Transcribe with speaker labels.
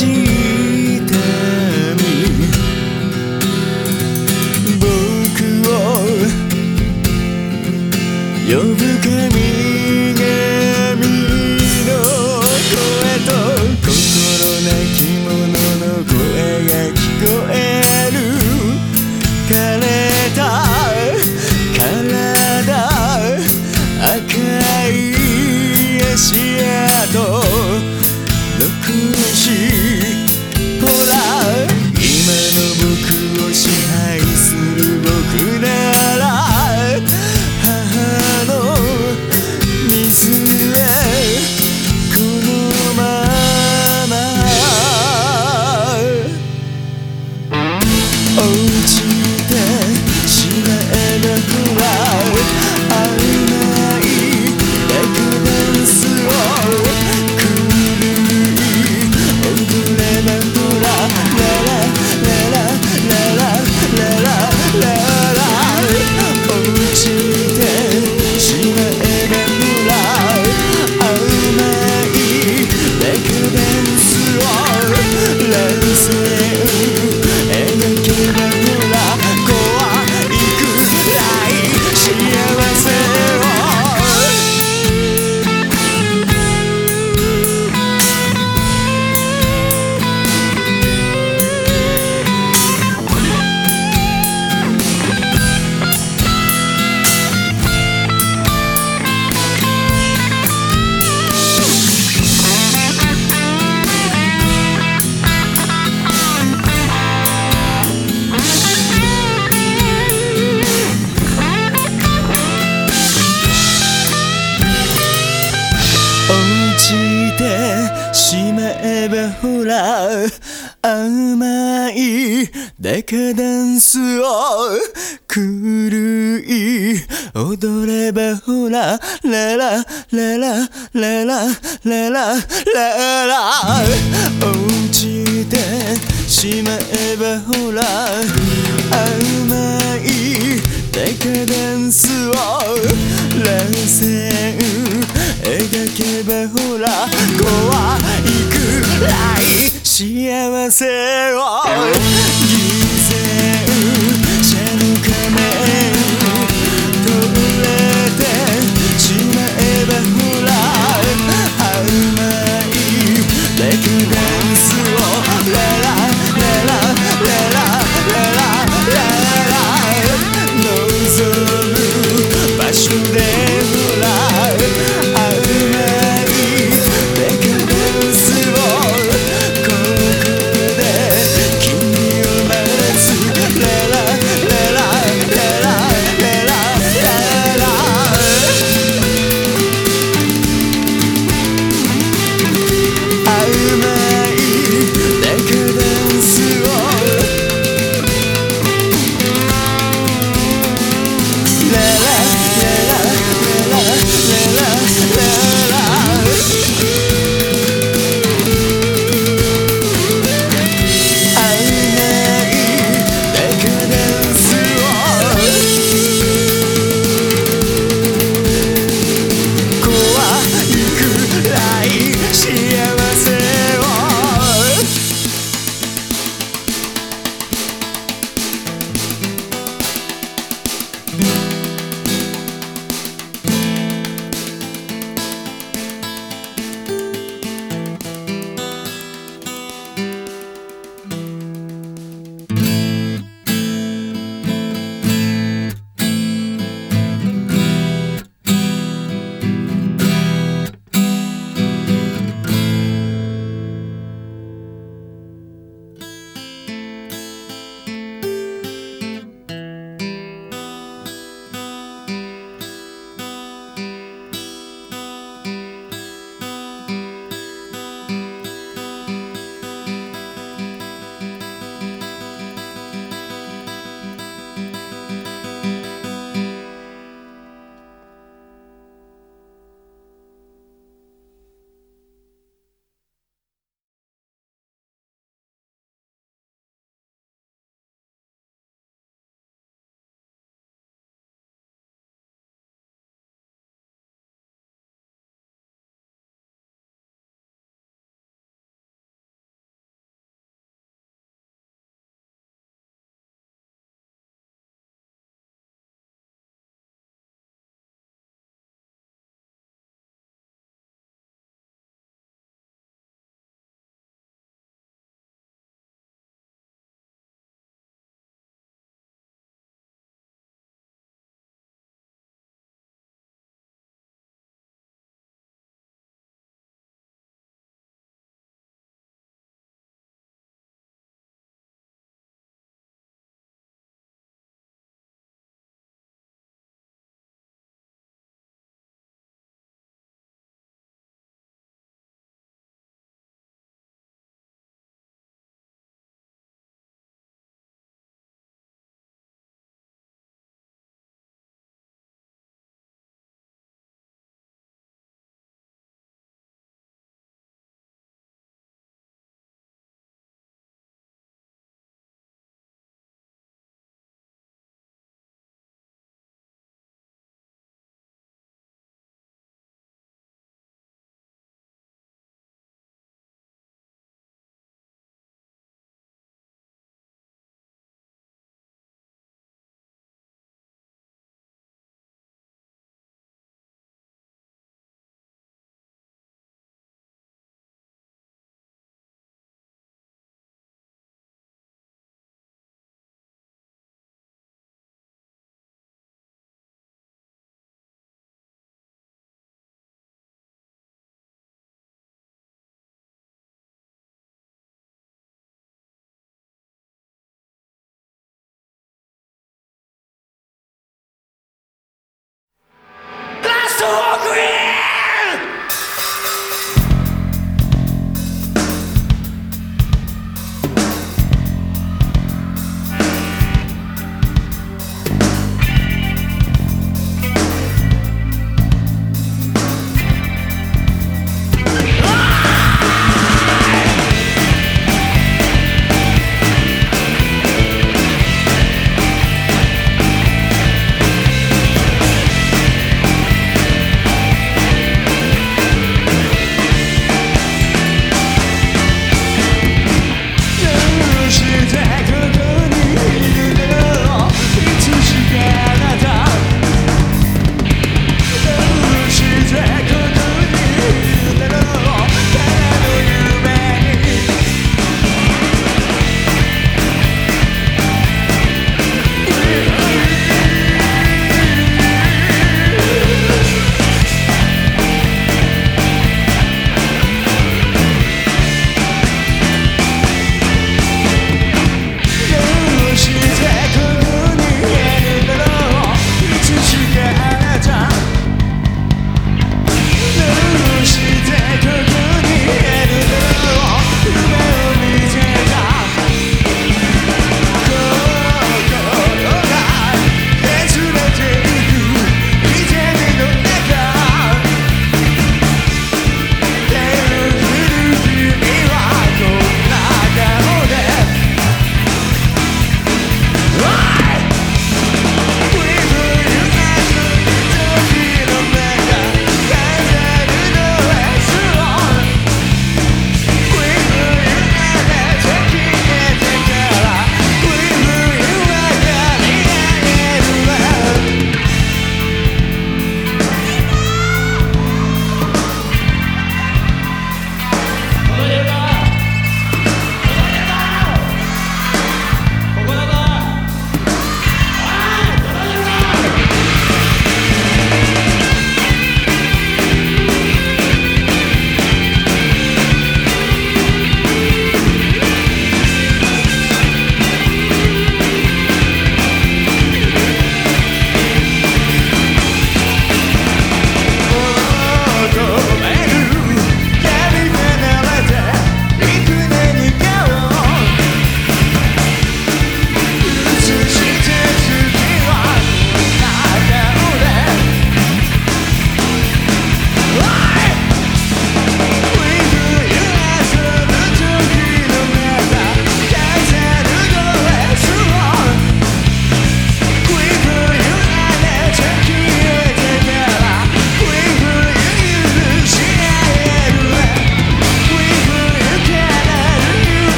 Speaker 1: de are lensing デカダンスを狂い踊ればほらララララララララララ落ちてしまえばほら甘いデカダンスを乱戦描けばほら怖いくらい幸せを you.